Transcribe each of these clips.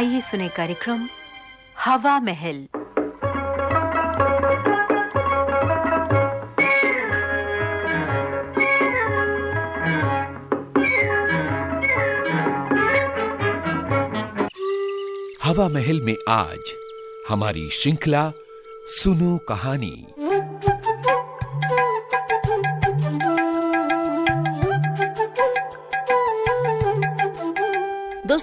आइए सुने कार्यक्रम हवा महल। हवा महल में आज हमारी श्रृंखला सुनो कहानी।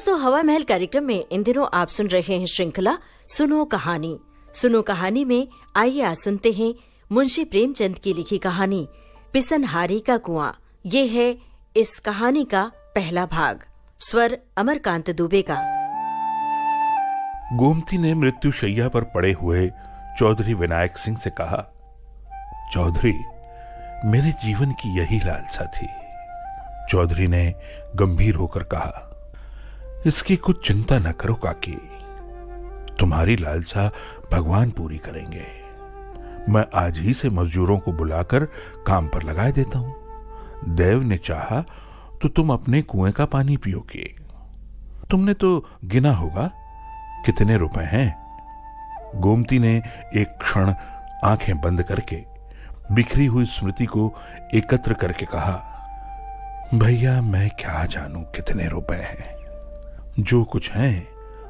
दोस्तों हवा महल कार्यक्रम में इन दिनों आप सुन रहे हैं श्रृंखला सुनो कहानी। सुनो कहानी में आइए आज सुनते हैं मुंशी प्रेमचंद की लिखी कहानी, पिसनहारी का कुआँ। ये है इस कहानी का पहला भाग। स्वर अमरकांत दुबे का। गोमती ने मृत्यु शैया पर पड़े हुए चौधरी विनायक सिंह से कहा, चौधरी, मेरे जीवन की यही लालसा थी। चौधरी ने गंभीर होकर कहा इसकी कुछ चिंता न करो, काकी। तुम्हारी लालसा भगवान पूरी करेंगे। मैं आज ही से मजदूरों को बुलाकर काम पर लगा देता हूँ। देव ने चाहा तो तुम अपने कुएँ का पानी पियोगे तुमने तो गिना होगा, कितने रुपए हैं? गोमती ने एक क्षण आँखें बंद करके बिखरी हुई स्मृति को एकत्र करके कहा, भैया, मैं क्या जानू कितने रुपए हैं? जो कुछ है,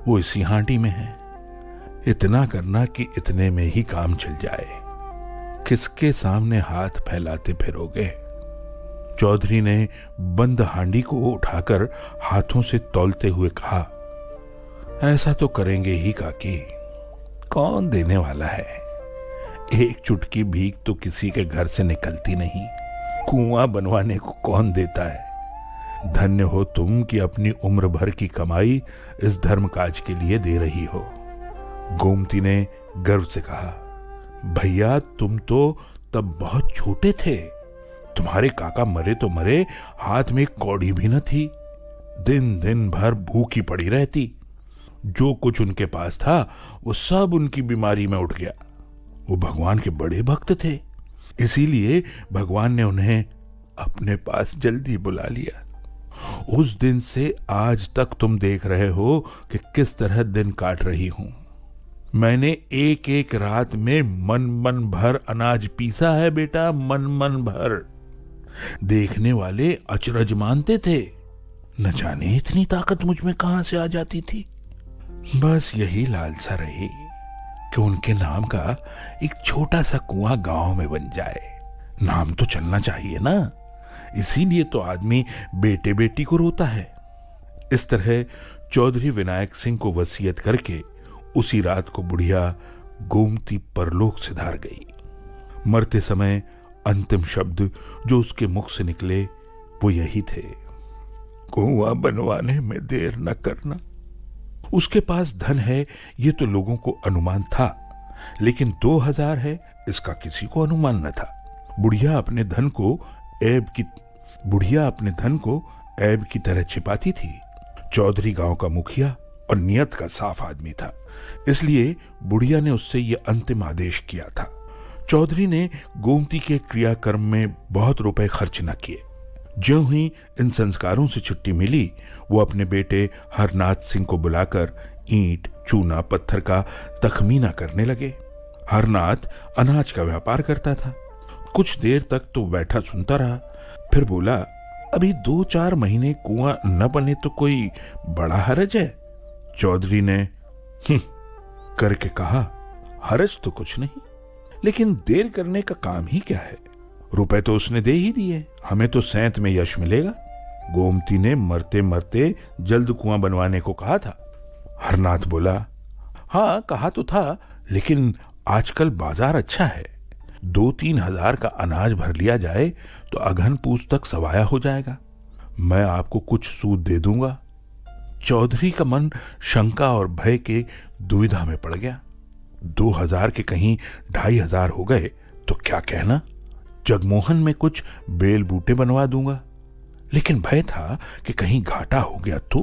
वो इसी हांडी में है। इतना करना कि इतने में ही काम चल जाए। किसके सामने हाथ फैलाते फिरोगे? चौधरी ने बंद हांडी को उठाकर हाथों से तौलते हुए कहा, ऐसा तो करेंगे ही काकी। कौन देने वाला है? एक चुटकी भीख तो किसी के घर से निकलती नहीं। कुआँ बनवाने को कौन देता है? धन्य हो तुम कि अपनी उम्र भर की कमाई इस धर्म काज के लिए दे रही हो। गोमती ने गर्व से कहा, भैया, तुम तो तब बहुत छोटे थे। तुम्हारे काका मरे तो मरे, हाथ में कौड़ी भी न थी। दिन दिन भर भूखी पड़ी रहती। जो कुछ उनके पास था, वो सब उनकी बीमारी में उठ गया। वो भगवान के बड़े भक्त थे। इसीलिए भगवान ने उन्हें अपने पास जल्दी बुला लिया। उस दिन से आज तक तुम देख रहे हो कि किस तरह दिन काट रही हूँ। मैंने एक एक रात में मन मन भर अनाज पीसा है बेटा मन मन भर। देखने वाले अचरज मानते थे, न जाने इतनी ताकत मुझमें कहाँ से आ जाती थी। बस यही लालसा रही कि उनके नाम का एक छोटा सा कुआँ गाँव में बन जाए। नाम तो चलना चाहिए ना। इसीलिए तो आदमी बेटे बेटी को रोता है। इस तरह चौधरी विनायक सिंह को वसीयत करके उसी रात को बुढ़िया गोमती परलोक से धार गई। मरते समय अंतिम शब्द जो उसके मुख से निकले, वो यही थे। कुआँ बनवाने में देर न करना। उसके पास धन है, ये तो लोगों को अनुमान था, लेकिन दो हज़ार है, इसका किसी को अनुमान न था। बुढ़िया अपने धन को ऐब की बुढ़िया अपने धन को ऐब की तरह छिपाती थी। चौधरी गाँव का मुखिया और नियत का साफ़ आदमी था। इसलिए बुढ़िया ने उससे यह अंतिम आदेश किया था। चौधरी ने गोमती के क्रियाक्रम में बहुत रुपए खर्च न किए। ज्यो ही इन संस्कारों से छुट्टी मिली, वो अपने बेटे हरनाथ सिंह को बुलाकर ईंट, चूना, पत्थर का तखमीना करने लगे। हरनाथ अनाज का व्यापार करता था। कुछ देर तक तो बैठा सुनता रहा। फिर बोला, अभी दो चार महीने कुआँ न बने तो कोई बड़ा हरज है? चौधरी ने करके कहा, हरज तो कुछ नहीं, लेकिन देर करने का काम ही क्या है? रुपए तो उसने दे ही दिए, हमें तो सैंत में यश मिलेगा। गोमती ने मरते मरते जल्द कुआँ बनवाने को कहा था। हरनाथ बोला हाँ कहा तो था, लेकिन आजकल बाज़ार अच्छा है। दो तीन हज़ार का अनाज भर लिया जाए तो अघन पूछ तक सवाया हो जाएगा। मैं आपको कुछ सूद दे दूँगा। चौधरी का मन शंका और भय के दुविधा में पड़ गया। दो हज़ार के कहीं ढाई हज़ार हो गए तो क्या कहना? जगमोहन में कुछ बेल बूटे बनवा दूँगा। लेकिन भय था कि कहीं घाटा हो गया तो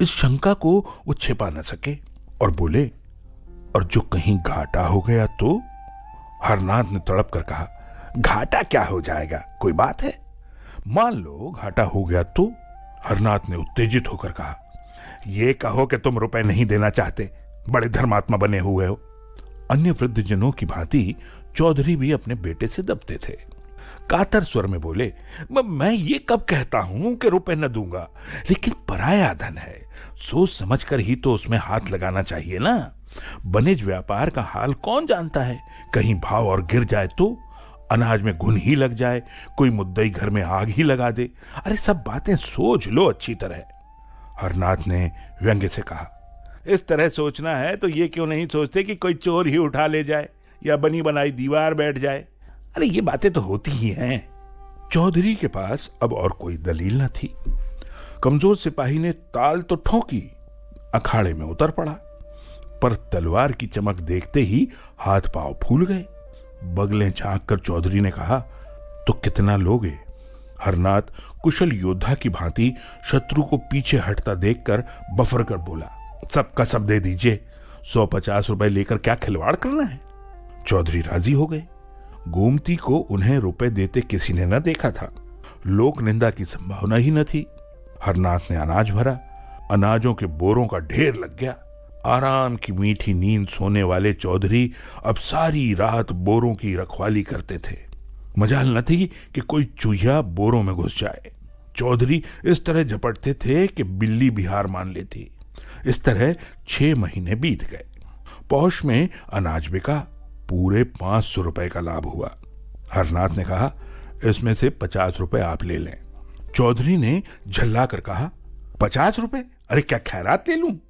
इस शंका को वो छिपा न सके। और बोले, और जो कहीं घाटा हो गया तो हरनाथ ने तड़प कर कहा, घाटा क्या हो जाएगा? कोई बात है? मान लो, घाटा हो गया तो? हरनाथ ने उत्तेजित होकर कहा यह कहो कि तुम रुपए नहीं देना चाहते, बड़े धर्मात्मा बने हुए हो। अन्य वृद्धजनों की भांति चौधरी भी अपने बेटे से दबते थे। कातर स्वर में बोले, मैं ये कब कहता हूँ कि रुपए न दूँगा? लेकिन पराया धन है, सोच समझ कर ही तो उसमें हाथ लगाना चाहिए ना? बनिज व्यापार का हाल कौन जानता है? कहीं भाव और गिर जाए तो? अनाज में घुन ही लग जाए, कोई मुद्दई घर में आग ही लगा दे। अरे सब बातें सोच लो अच्छी तरह। हरनाथ ने व्यंग्य से कहा, इस तरह सोचना है तो ये क्यों नहीं सोचते कि कोई चोर ही उठा ले जाए या बनी बनाई दीवार बैठ जाए? अरे ये बातें तो होती ही हैं। चौधरी के पास अब और कोई दलील न थी। कमज़ोर सिपाही ने ताल तो ठोंकी, अखाड़े में उतर पड़ा। पर तलवार की चमक देखते ही हाथ पाँव फूल गए। बगले झाँक कर चौधरी ने कहा तो कितना लोगे? हरनाथ कुशल योद्धा की भांति शत्रु को पीछे हटता देखकर बफर कर बोला सबका सब दे दीजिए। सौ पचास रुपए लेकर क्या खिलवाड़ करना है? चौधरी राज़ी हो गए। गोमती को उन्हें रुपए देते किसी ने न देखा था। लोक निंदा की संभावना ही न थी। हरनाथ ने अनाज भरा। अनाजों के बोरों का ढेर लग गया। आराम की मीठी नींद सोने वाले चौधरी अब सारी रात बोरों की रखवाली करते थे। मजाल न थी कि कोई चूहिया बोरों में घुस जाए। चौधरी इस तरह झपटते थे कि बिल्ली बिहार मान लेती। इस तरह छह महीने बीत गए। पौष में अनाज बिका, पूरे पाँच सौ रुपए का लाभ हुआ। हरनाथ ने कहा, इसमें से पचास रुपए आप ले लें। चौधरी ने झल्ला कर कहा, पचास रुपए? अरे क्या खैरात ले लूँ?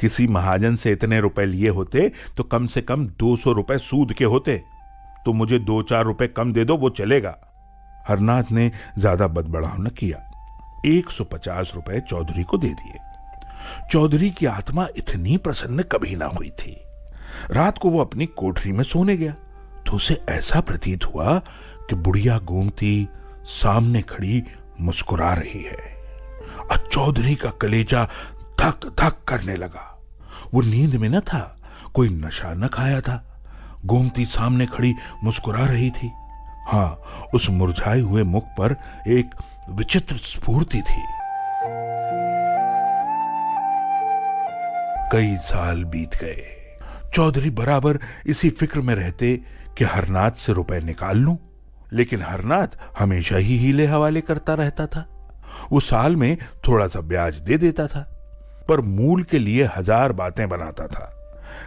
किसी महाजन से इतने रुपए लिए होते तो कम से कम दो सौ रुपए सूद के होते। तो मुझे दो चार रुपए कम दे दो, वो चलेगा। हरनाथ ने ज़्यादा बदबड़ाव न किया। एक सौ पचास रुपए चौधरी को दे दिए। चौधरी की आत्मा इतनी प्रसन्न कभी ना हुई थी। रात को वो अपनी कोठरी में सोने गया। तो उसे ऐसा प्रतीत हुआ कि बुढ़िया घूमती सामने खड़ी मुस्कुरा रही है। चौधरी का कलेजा धक धक करने लगा। वो नींद में न था, कोई नशा न खाया था। गोमती सामने खड़ी मुस्कुरा रही थी। हाँ उस मुरझाए हुए मुख पर एक विचित्र स्फूर्ति थी। कई साल बीत गए। चौधरी बराबर इसी फ़िक्र में रहते कि हरनाथ से रुपए निकाल लूँ, लेकिन हरनाथ हमेशा ही हीले हवाले करता रहता था। वो साल में थोड़ा सा ब्याज दे देता था। पर मूल के लिए हज़ार बातें बनाता था।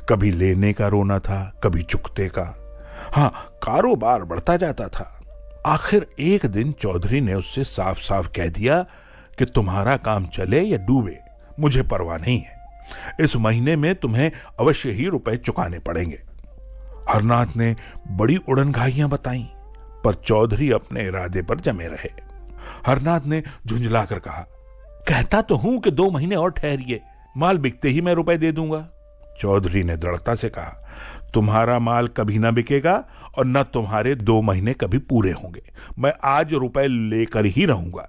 कभी लेने का रोना था, कभी चुकते का। हाँ कारोबार बढ़ता जाता था। आखिर एक दिन चौधरी ने उससे साफ़ साफ़ कह दिया कि तुम्हारा काम चले या डूबे, मुझे परवाह नहीं है। इस महीने में तुम्हें अवश्य ही रुपए चुकाने पड़ेंगे। हरनाथ ने बड़ी उड़नघाइयाँ बताई, पर चौधरी अपने इरादे पर जमे रहे। हरनाथ ने झुंझलाकर कहा कहता तो हूँ कि दो महीने और ठहरिए। माल बिकते ही मैं रुपए दे दूँगा। चौधरी ने दृढ़ता से कहा, तुम्हारा माल कभी ना बिकेगा और न तुम्हारे दो महीने कभी पूरे होंगे। मैं आज रुपए लेकर ही रहूँगा।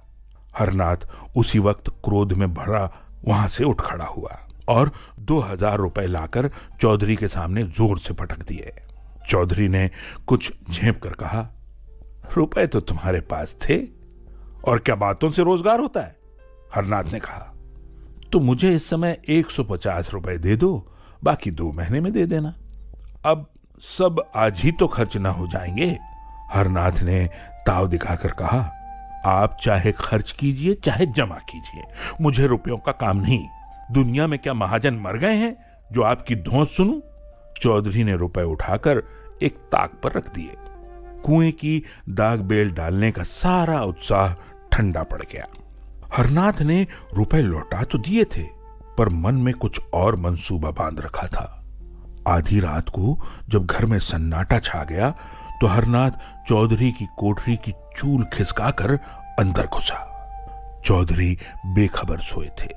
हरनाथ उसी वक्त क्रोध में भरा वहाँ से उठ खड़ा हुआ और दो हज़ार रुपए लाकर चौधरी के सामने ज़ोर से पटक दिए। चौधरी ने कुछ झेप कर कहा, रुपए तो तुम्हारे पास थे और क्या बातों से रोज़गार होता है? हरनाथ ने कहा तो मुझे इस समय एक सौ पचास रुपए दे दो, बाकी दो महीने में दे देना। अब सब आज ही तो खर्च ना हो जाएँगे। हरनाथ ने ताव दिखाकर कहा, आप चाहे खर्च कीजिए, चाहे जमा कीजिए, मुझे रुपयों का काम नहीं। दुनिया में क्या महाजन मर गए हैं? जो आपकी धोस सुनू? चौधरी ने रुपए उठाकर एक ताक पर रख दिए। कुएँ की दाग बेल डालने का सारा उत्साह ठंडा पड़ गया। हरनाथ ने रुपए लौटा तो दिए थे, पर मन में कुछ और मंसूबा बाँध रखा था। आधी रात को जब घर में सन्नाटा छा गया तो हरनाथ चौधरी की कोठरी की चूल खिसकाकर अंदर घुसा। चौधरी बेखबर सोए थे।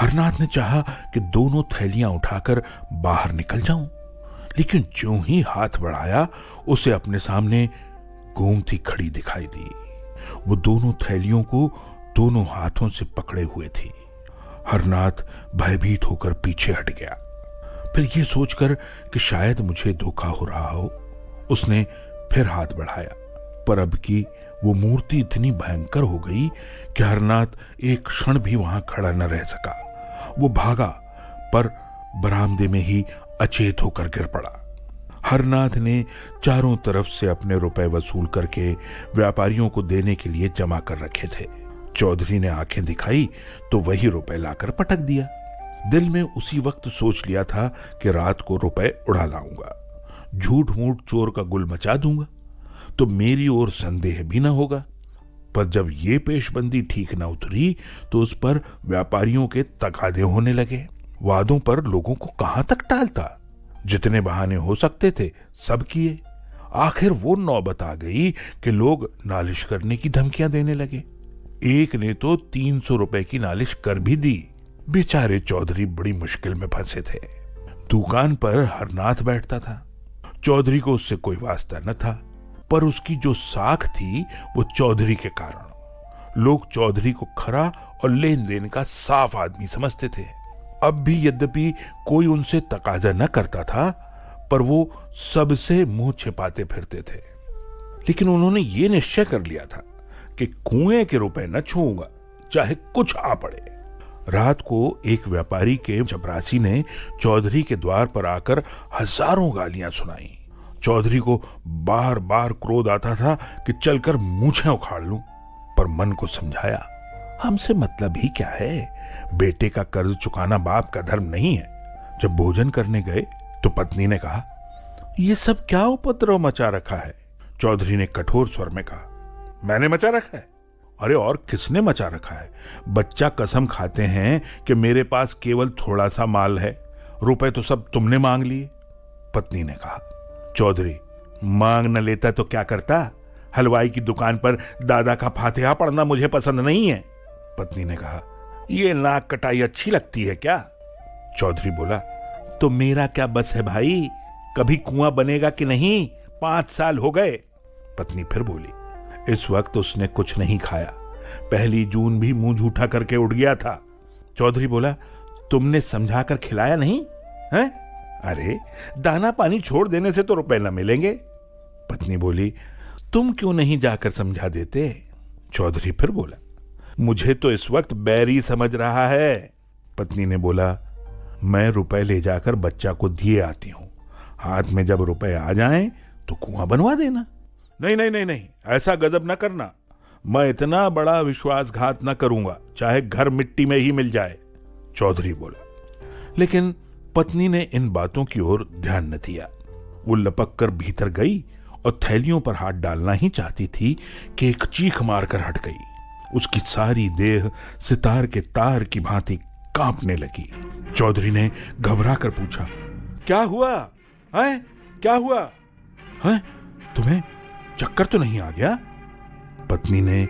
हरनाथ ने चाहा कि दोनों थैलियाँ उठाकर बाहर निकल जाऊँ, लेकिन जो ही हाथ बढ़ाया, उसे अपने सामने गोमती खड़ी दिखाई दी। वो दोनों थैलियों को दोनों हाथों से पकड़े हुए थी। हरनाथ भयभीत होकर पीछे हट गया। फिर यह सोचकर कि शायद मुझे धोखा हो रहा हो, उसने फिर हाथ बढ़ाया। पर अब की वो मूर्ति इतनी भयंकर हो गई कि हरनाथ एक क्षण भी वहाँ खड़ा न रह सका। वो भागा, पर बरामदे में ही अचेत होकर गिर पड़ा। हरनाथ ने चारों तरफ़ से अपने रुपए वसूल करके व्यापारियों को देने के लिए जमा कर रखे थे। चौधरी ने आँखें दिखाई तो वही रुपए लाकर पटक दिया। दिल में उसी वक्त सोच लिया था कि रात को रुपए उड़ा लाऊँगा। झूठ मूठ चोर का गुल मचा दूँगा। तो मेरी ओर संदेह भी ना होगा। पर जब ये पेशबंदी ठीक ना उतरी तो उस पर व्यापारियों के तकादे होने लगे। वादों पर लोगों को कहाँ तक टालता? जितने बहाने हो सकते थे, सब किए। आखिर वो नौबत आ गई कि लोग नालिश करने की धमकियाँ देने लगे। एक ने तो तीन सौ रुपए की नालिश कर भी दी। बेचारे चौधरी बड़ी मुश्किल में फंसे थे। दुकान पर हरनाथ बैठता था। चौधरी को उससे कोई वास्ता न था, पर उसकी जो साख थी, वो चौधरी के कारण। लोग चौधरी को खरा और लेन देन का साफ़ आदमी समझते थे। अब भी यद्यपि कोई उनसे तकाजा न करता था, पर वो सबसे मुँह छिपाते फिरते थे। लेकिन उन्होंने ये निश्चय कर लिया था कि कुएँ के रुपए न छूँगा चाहे कुछ आ पड़े। रात को एक व्यापारी के चपरासी ने चौधरी के द्वार पर आकर हज़ारों गालियाँ सुनाई। चौधरी को बार बार क्रोध आता था कि चलकर मूछे उखाड़ लूँ, पर मन को समझाया, हमसे मतलब ही क्या है? बेटे का कर्ज चुकाना बाप का धर्म नहीं है। जब भोजन करने गए तो पत्नी ने कहा यह सब क्या उपद्रव मचा रखा है? चौधरी ने कठोर स्वर में कहा मैंने मचा रखा है। अरे और किसने मचा रखा है? बच्चा कसम खाते हैं कि मेरे पास केवल थोड़ा सा माल है। रुपए तो सब तुमने मांग लिए, पत्नी ने कहा। चौधरी, मांग न लेता तो क्या करता? हलवाई की दुकान पर दादा का फातिहा पढ़ना मुझे पसंद नहीं है। पत्नी ने कहा यह नाक कटाई अच्छी लगती है क्या? चौधरी बोला तो मेरा क्या बस है भाई? कभी कुआँ बनेगा कि नहीं? पाँच साल हो गए। पत्नी फिर बोली इस वक्त उसने कुछ नहीं खाया। पहली जून भी मुँह झूठा करके उठ गया था। चौधरी बोला, तुमने समझा कर खिलाया नहीं? है? अरे, दाना पानी छोड़ देने से तो रुपए न मिलेंगे। पत्नी बोली, तुम क्यों नहीं जाकर समझा देते? चौधरी फिर बोला, मुझे तो इस वक्त बैरी समझ रहा है। पत्नी ने बोला, मैं रुपए ले जाकर बच्चा को दिए आती हूँ। हाथ में जब रुपए आ जाएँ तो कुआँ बनवा देना। नहीं नहीं नहीं नहीं, ऐसा गजब ना करना। मैं इतना बड़ा विश्वासघात न करूँगा, चाहे घर मिट्टी में ही मिल जाए, चौधरी बोला। लेकिन पत्नी ने इन बातों की ओर ध्यान न दिया। वो लपक कर भीतर गई और थैलियों पर हाथ डालना ही चाहती थी कि एक चीख मारकर हट गई। उसकी सारी देह सितार के तार की भांति कांपने लगी। चौधरी ने घबरा कर पूछा, क्या हुआ? है? क्या हुआ? है? तुम्हें चक्कर तो नहीं आ गया? पत्नी ने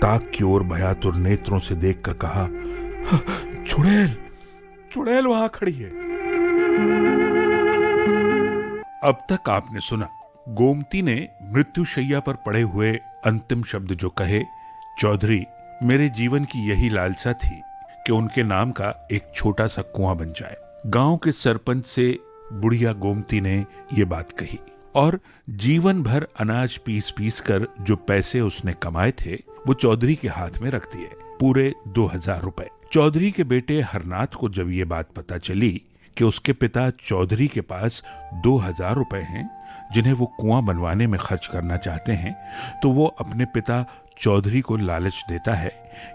ताक की ओर भयातुर नेत्रों से देखकर कहा चुड़ैल चुड़ैल वहाँ खड़ी है। अब तक आपने सुना, गोमती ने मृत्युशैया पर पड़े हुए अंतिम शब्द जो कहे, चौधरी, मेरे जीवन की यही लालसा थी कि उनके नाम का एक छोटा सा कुआँ बन जाए। गाँव के सरपंच से बुढ़िया गोमती ने ये बात कही। और जीवन भर अनाज पीस पीस कर जो पैसे उसने कमाए थे, वो चौधरी के हाथ में रख दिए, पूरे दो हज़ार रुपए। चौधरी के बेटे हरनाथ को जब ये बात पता चली कि उसके पिता चौधरी के पास दो हज़ार रुपए हैं, जिन्हें वो कुआँ बनवाने में खर्च करना चाहते हैं तो वो अपने पिता चौधरी को लालच देता है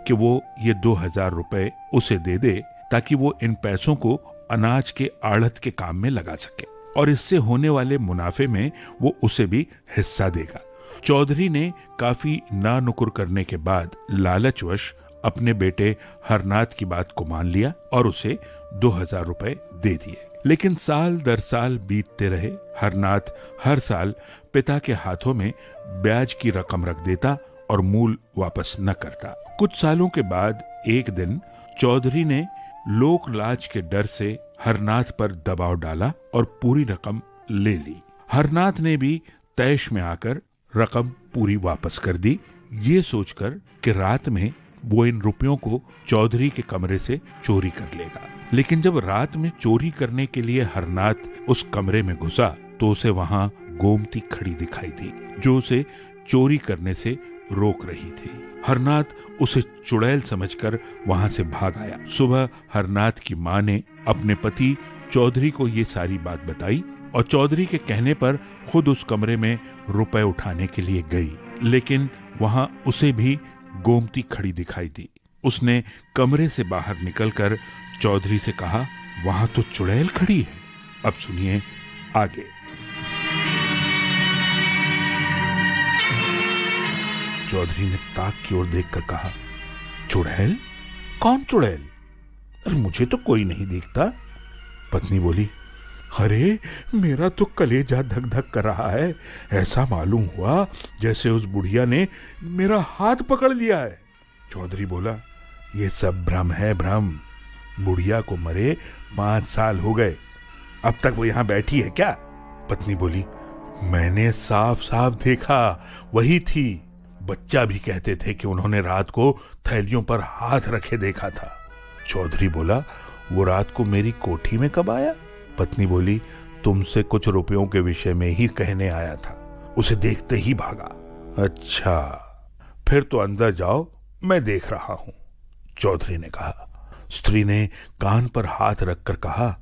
कि वो ये दो हज़ार रुपए उसे दे दे, ताकि वो इन पैसों को अनाज के आढ़त के काम में लगा सके। और इससे होने वाले मुनाफे में वो उसे भी हिस्सा देगा। चौधरी ने काफ़ी ना नुकुर करने के बाद लालचवश अपने बेटे हरनाथ की बात को मान लिया और उसे दो हज़ार रुपए दे दिए। लेकिन साल दर साल बीतते रहे, हरनाथ हर साल पिता के हाथों में ब्याज की रकम रख देता और मूल वापस न करता। कुछ सालों के बाद एक दिन चौधरी ने लोक लाज के डर से हरनाथ पर दबाव डाला और पूरी रकम ले ली। हरनाथ ने भी तैश में आकर रकम पूरी वापस कर दी। ये सोचकर कि रात में वो इन रुपयों को चौधरी के कमरे से चोरी कर लेगा। लेकिन जब रात में चोरी करने के लिए हरनाथ उस कमरे में घुसा तो उसे वहाँ गोमती खड़ी दिखाई दी, जो उसे चोरी करने से रोक रही थी। हरनाथ उसे चुड़ैल समझकर वहाँ से भाग आया। सुबह हरनाथ की माँ ने अपने पति चौधरी को ये सारी बात बताई और चौधरी के कहने पर खुद उस कमरे में रुपए उठाने के लिए गई, लेकिन वहाँ उसे भी गोमती खड़ी दिखाई दी। उसने कमरे से बाहर निकलकर चौधरी से कहा, वहाँ तो चुड़ैल खड़ी है। अब सुनिए आगे। चौधरी ने ताक की ओर देखकर कहा, चुड़ैल? कौन चुड़ैल? अरे, मुझे तो कोई नहीं दिखता। पत्नी बोली, अरे, मेरा तो कलेजा धक धक कर रहा है। ऐसा मालूम हुआ जैसे उस बुढ़िया ने मेरा हाथ पकड़ लिया है। चौधरी बोला, ये सब भ्रम है, भ्रम। बुढ़िया को मरे पाँच साल हो गए। अब तक वो यहाँ बैठी है क्या? पत्नी बोली, मैंने साफ़ साफ़ देखा, वही थी। बच्चा भी कहते थे कि उन्होंने रात को थैलियों पर हाथ रखे देखा था। चौधरी बोला, वो रात को मेरी कोठी में कब आया? पत्नी बोली, तुमसे कुछ रुपयों के विषय में ही कहने आया था। उसे देखते ही भागा। अच्छा फिर तो अंदर जाओ, मैं देख रहा हूँ। चौधरी ने कहा। स्त्री ने कान पर हाथ रखकर कहा,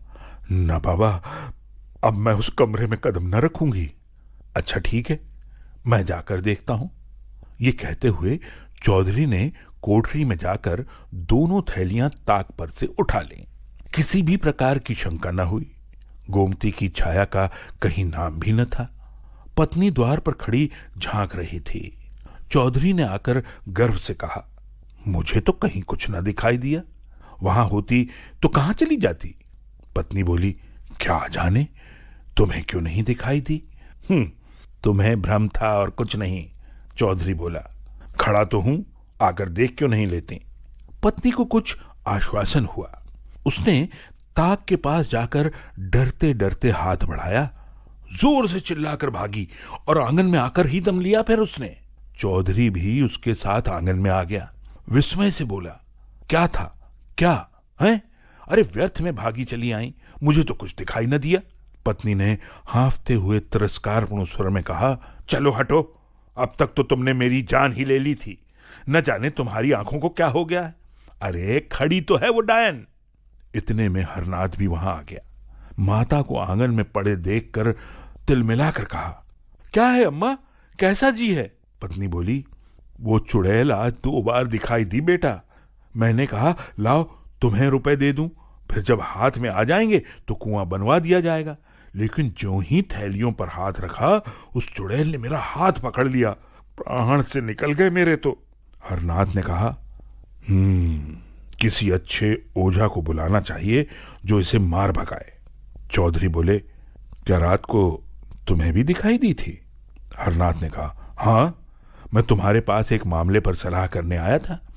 न बाबा, अब मैं उस कमरे में कदम न रखूँगी। अच्छा ठीक है, मैं जाकर देखता हूँ। ये कहते हुए चौधरी ने कोठरी में जाकर दोनों थैलियाँ ताक पर से उठा ली। किसी भी प्रकार की शंका न हुई। गोमती की छाया का कहीं नाम भी न था। पत्नी द्वार पर खड़ी झाँक रही थी। चौधरी ने आकर गर्व से कहा, मुझे तो कहीं कुछ न दिखाई दिया। वहाँ होती तो कहाँ चली जाती? पत्नी बोली, क्या जाने? तुम्हें क्यों नहीं दिखाई दी? हम्म तुम्हें भ्रम था और कुछ नहीं। चौधरी बोला, खड़ा तो हूँ, आकर देख क्यों नहीं लेते? पत्नी को कुछ आश्वासन हुआ। उसने ताक के पास जाकर डरते डरते हाथ बढ़ाया, ज़ोर से चिल्लाकर भागी और आँगन में आकर ही दम लिया फिर उसने। चौधरी भी उसके साथ आँगन में आ गया। विस्मय से बोला, क्या था? क्या? है? अरे, व्यर्थ में भागी चली आई। मुझे तो कुछ दिखाई न दिया। पत्नी ने हाफते हुए तिरस्कारपूर्ण स्वर में कहा, चलो हटो। अब तक तो तुमने मेरी जान ही ले ली थी। न जाने तुम्हारी आँखों को क्या हो गया है। अरे, खड़ी तो है वो डायन। इतने में हरनाथ भी वहाँ आ गया। माता को आँगन में पड़े देखकर तिल मिलाकर कहा, क्या है अम्मा? कैसा जी है? पत्नी बोली, वो चुड़ैल आज दो बार दिखाई दी बेटा। मैंने कहा, लाओ, तुम्हें रुपए दे दूँ, फिर जब हाथ में आ जाएँगे तो कुआँ बनवा दिया जाएगा। लेकिन जो ही थैलियों पर हाथ रखा, उस चुड़ैल ने मेरा हाथ पकड़ लिया। प्राण से निकल गए मेरे तो। हरनाथ ने कहा हम्म किसी अच्छे ओझा को बुलाना चाहिए जो इसे मार भगाए। चौधरी बोले, क्या रात को तुम्हें भी दिखाई दी थी? हरनाथ ने कहा हाँ मैं तुम्हारे पास एक मामले पर सलाह करने आया था।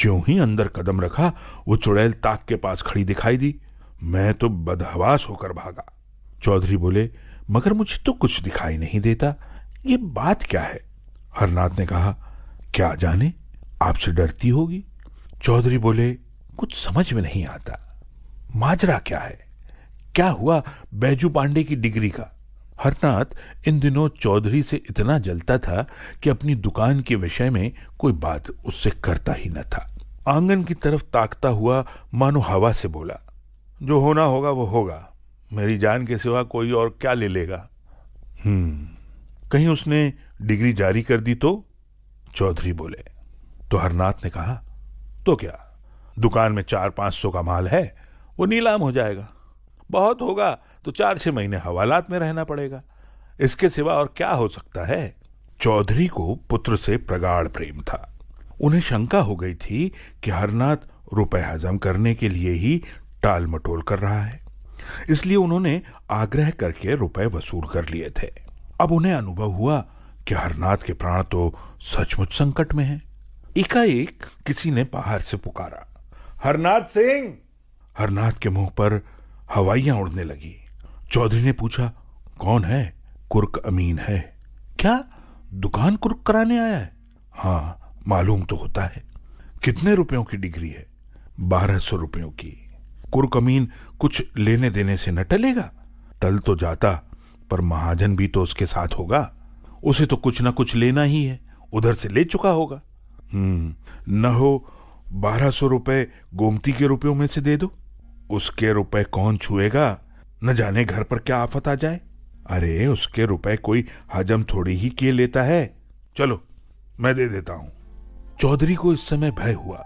ज्यों ही अंदर कदम रखा, वो चुड़ैल ताक के पास खड़ी दिखाई दी। मैं तो बदहवास होकर भागा। चौधरी बोले, मगर मुझे तो कुछ दिखाई नहीं देता। ये बात क्या है? हरनाथ ने कहा, क्या जाने? आपसे डरती होगी। चौधरी बोले, कुछ समझ में नहीं आता। माजरा क्या है? क्या हुआ बैजू पांडे की डिग्री का? हरनाथ इन दिनों चौधरी से इतना जलता था कि अपनी दुकान के विषय में कोई बात उससे करता ही न था। आँगन की तरफ़ ताकता हुआ मानो हवा से बोला, जो होना होगा वो होगा। मेरी जान के सिवा कोई और क्या ले लेगा? हम्म कहीं उसने डिग्री जारी कर दी तो? चौधरी बोले तो हरनाथ ने कहा तो क्या? दुकान में चार पाँच सौ का माल है, वो नीलाम हो जाएगा। बहुत होगा तो चार छह महीने हवालात में रहना पड़ेगा। इसके सिवा और क्या हो सकता है? चौधरी को पुत्र से प्रगाढ़ प्रेम था। उन्हें शंका हो गई थी कि हरनाथ रुपए हजम करने के लिए ही टाल मटोल कर रहा है। इसलिए उन्होंने आग्रह करके रुपए वसूल कर लिए थे। अब उन्हें अनुभव हुआ कि हरनाथ के प्राण तो सचमुच संकट में हैं। एकाएक किसी ने बाहर से पुकारा, हरनाथ सिंह! हरनाथ के मुँह पर हवाइयाँ उड़ने लगी। चौधरी ने पूछा, कौन है? कुर्क अमीन है? क्या दुकान कुर्क कराने आया है? हाँ मालूम तो होता है। कितने रुपयों की डिग्री है? बारह सौ रुपयों की। कुर्क अमीन कुछ लेने देने से न टलेगा। टल तो जाता, पर महाजन भी तो उसके साथ होगा। उसे तो कुछ ना कुछ लेना ही है, उधर से ले चुका होगा। हम्म न हो बारह सौ रुपए गोमती के रुपयों में से दे दो। उसके रुपए कौन छुएगा? न जाने घर पर क्या आफत आ जाए। अरे, उसके रुपए कोई हजम थोड़ी ही किए लेता है। चलो, मैं दे देता हूँ। चौधरी को इस समय भय हुआ।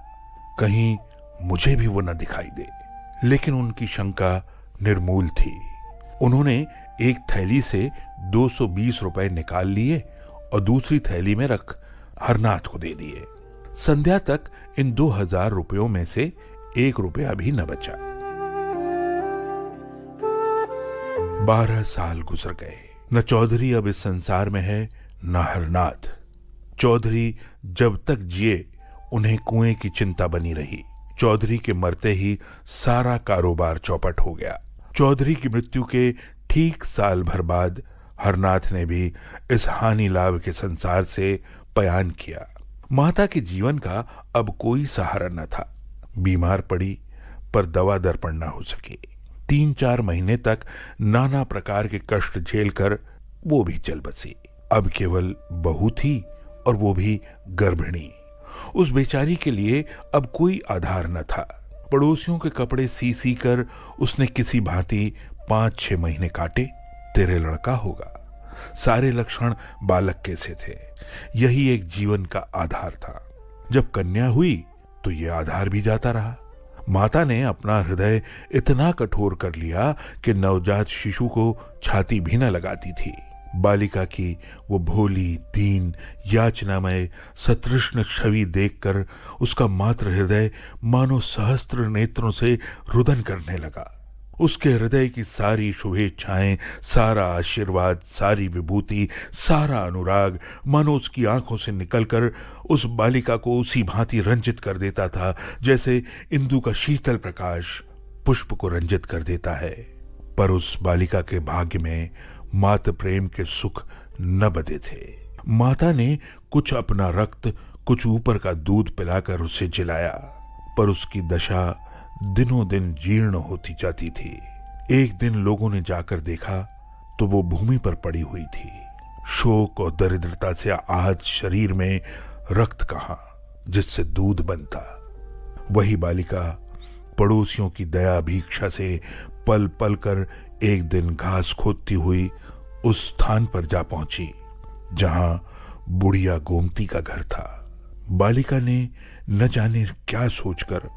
कहीं मुझे भी वो न दिखाई दे। लेकिन उनकी शंका निर्मूल थी। उन्होंने एक थैली से 220 रुपए निकाल लिए और दूसरी थैली में रख हरनाथ को दे दिए। संध्या तक इन दो हज़ार रुपयों में से एक रुपया भी न बचा। बारह साल गुजर गए। न चौधरी अब इस संसार में है, न हरनाथ। चौधरी जब तक जिए, उन्हें कुएँ की चिंता बनी रही। चौधरी के मरते ही सारा कारोबार चौपट हो गया। चौधरी की मृत्यु के ठीक साल भर बाद हरनाथ ने भी इस हानि लाभ के संसार से पयान किया। माता के जीवन का अब कोई सहारा न था। बीमार पड़ी, पर दवा दर्पण न हो सके। तीन चार महीने तक नाना प्रकार के कष्ट झेलकर वो भी चल बसी। अब केवल बहू थी और वो भी गर्भिणी। उस बेचारी के लिए अब कोई आधार न था। पड़ोसियों के कपड़े सी सी कर उसने किसी भांति पाँच छह महीने काटे, तेरे लड़का होगा। सारे लक्षण बालक के से थे? यही एक जीवन का आधार था। जब कन्या हुई तो यह आधार भी जाता रहा। माता ने अपना हृदय इतना कठोर कर लिया कि नवजात शिशु को छाती भी न लगाती थी। बालिका की वो भोली, दीन, याचनामय, सतृष्ण छवि देखकर उसका मात्र हृदय मानो सहस्त्र नेत्रों से रुदन करने लगा। उसके हृदय की सारी शुभेच्छाएँ, सारा आशीर्वाद, सारी विभूति, सारा अनुराग मानो उसकी आँखों से निकलकर उस बालिका को उसी भांति रंजित कर देता था, जैसे इंदु का शीतल प्रकाश पुष्प को रंजित कर देता है। पर उस बालिका के भाग्य में मात प्रेम के सुख न बदे थे। माता ने कुछ अपना रक्त, कुछ ऊपर का दूध पिलाकर उसे जिलाया, पर उसकी दशा दिनों दिन जीर्ण होती जाती थी। एक दिन लोगों ने जाकर देखा तो वो भूमि पर पड़ी हुई थी। शोक और दरिद्रता से आज शरीर में रक्त कहा, जिससे दूध बनता। वही बालिका पड़ोसियों की दया भीक्षा से पल पल कर एक दिन घास खोदती हुई उस स्थान पर जा पहुँची, जहाँ बुढ़िया गोमती का घर था। बालिका ने न जाने क्या सोचकर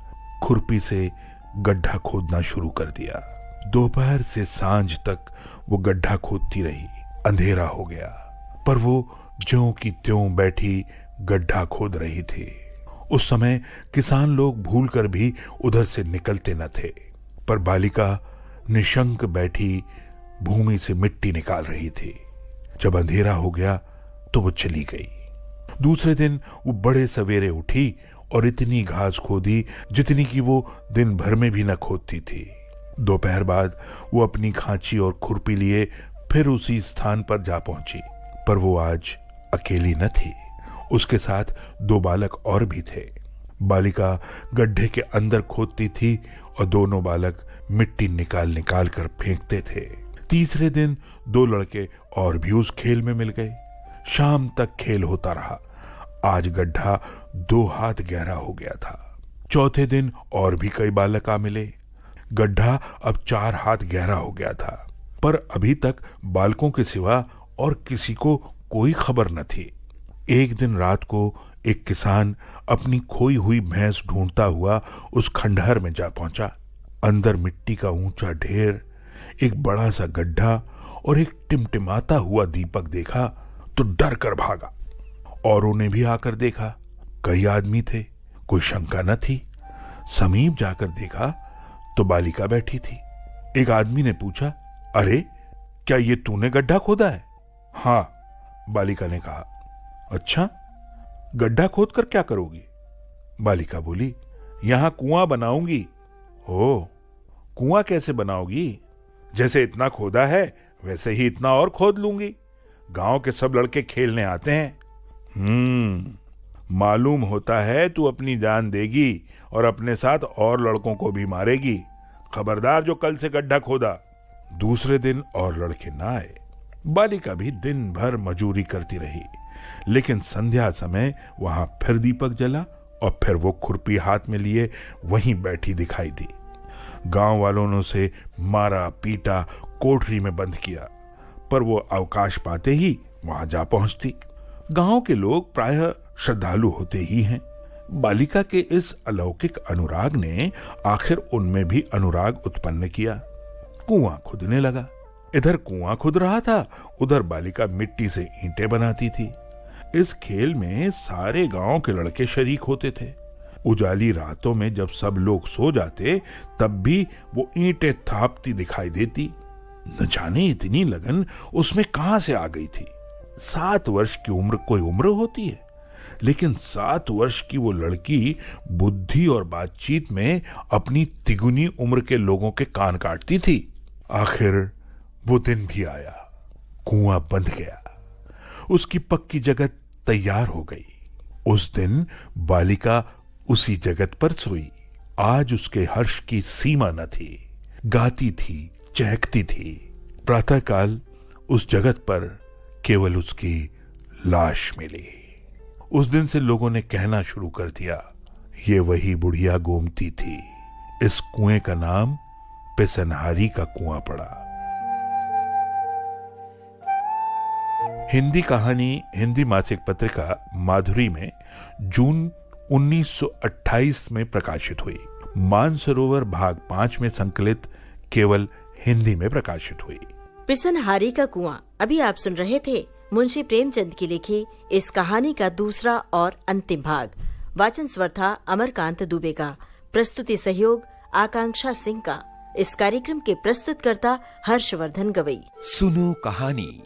खुरपी से गड्ढा खोदना शुरू कर दिया। दोपहर से साँझ तक वो गड्ढा खोदती रही, अंधेरा हो गया, पर वो ज्यों की त्यों बैठी गड्ढा खोद रही थी। उस समय किसान लोग भूल कर भी उधर से निकलते न थे, पर बालिका निशंक बैठी भूमि से मिट्टी निकाल रही थी। जब अंधेरा हो गया तो वो चली गई। दूसरे दिन वो बड़े सवेरे उठी और इतनी घास खोदी जितनी कि वो दिन भर में भी न खोदती थी। दोपहर बाद वो अपनी खांची और खुरपी लिए फिर उसी स्थान पर जा पहुँची। पर वो आज अकेली न थी। उसके साथ दो बालक और भी थे। बालिका गड्ढे के अंदर खोदती थी और दोनों बालक मिट्टी निकाल निकाल कर फेंकते थे। तीसरे दिन दो लड़के और भी उस खेल में मिल गए। शाम तक खेल होता रहा। आज गड्ढा दो हाथ गहरा हो गया था। चौथे दिन और भी कई बालक आ मिले। गड्ढा अब चार हाथ गहरा हो गया था। पर अभी तक बालकों के सिवा और किसी को कोई खबर न थी। एक दिन रात को एक किसान अपनी खोई हुई भैंस ढूंढता हुआ उस खंडहर में जा पहुँचा। अंदर मिट्टी का ऊँचा ढेर, एक बड़ा सा गड्ढा और एक टिमटिमाता हुआ दीपक देखा तो डर कर भागा। औरों ने भी आकर देखा। कई आदमी थे, कोई शंका न थी। समीप जाकर देखा तो बालिका बैठी थी। एक आदमी ने पूछा, अरे, क्या ये तूने गड्ढा खोदा है? हाँ, बालिका ने कहा। अच्छा गड्ढा खोद कर क्या करोगी? बालिका बोली, यहाँ कुआँ बनाऊँगी ओ कुआँ कैसे बनाओगी? जैसे इतना खोदा है, वैसे ही इतना और खोद लूँगी। गाँव के सब लड़के खेलने आते हैं। हम्म मालूम होता है तू अपनी जान देगी और अपने साथ और लड़कों को भी मारेगी। खबरदार जो कल से गड्ढा खोदा, दूसरे दिन और लड़के ना आए। बालिका भी दिन भर मजूरी करती रही, लेकिन संध्या समय वहाँ फिर दीपक जला और फिर वो खुरपी हाथ में लिए वहीं बैठी दिखाई दी। गाँव वालों ने उसे मारा, पीटा, कोठरी में बंद किया। पर वो अवकाश पाते ही वहाँ जा पहुँचती। गाँव के लोग प्रायः श्रद्धालु होते ही हैं। बालिका के इस अलौकिक अनुराग ने आखिर उनमें भी अनुराग उत्पन्न किया। कुआँ खुदने लगा। इधर कुआँ खुद रहा था, उधर बालिका मिट्टी से ईंटें बनाती थी। इस खेल में सारे गाँव के लड़के शरीक होते थे। उजाली रातों में जब सब लोग सो जाते, तब भी वो ईंटें थापती दिखाई देती। न जाने इतनी लगन उसमें कहाँ से आ गई थी। सात वर्ष की उम्र, कोई उम्र होती है? लेकिन सात वर्ष की वो लड़की बुद्धि और बातचीत में अपनी तिगुनी उम्र के लोगों के कान काटती थी। आखिर वो दिन भी आया। कुआँ बंद गया। उसकी पक्की जगत तैयार हो गई। उस दिन बालिका उसी जगत पर सोई। आज उसके हर्ष की सीमा न थी। गाती थी, चहकती थी। प्रातःकाल उस जगत पर केवल उसकी लाश मिली। उस दिन से लोगों ने कहना शुरू कर दिया, ये वही बुढ़िया गोमती थी। इस कुएँ का नाम पिसनहारी का कुआँ पड़ा। हिंदी कहानी, हिंदी मासिक पत्रिका माधुरी में जून 1928 में प्रकाशित हुई। मानसरोवर भाग पाँच में संकलित केवल हिंदी में प्रकाशित हुई। पिसनहारी का कुआँ। अभी आप सुन रहे थे मुंशी प्रेमचंद की लिखी इस कहानी का दूसरा और अंतिम भाग। वाचन स्वर था अमरकांत दुबे का प्रस्तुति सहयोग आकांक्षा सिंह का। इस कार्यक्रम के प्रस्तुतकर्ता हर्षवर्धन गवई। सुनो कहानी।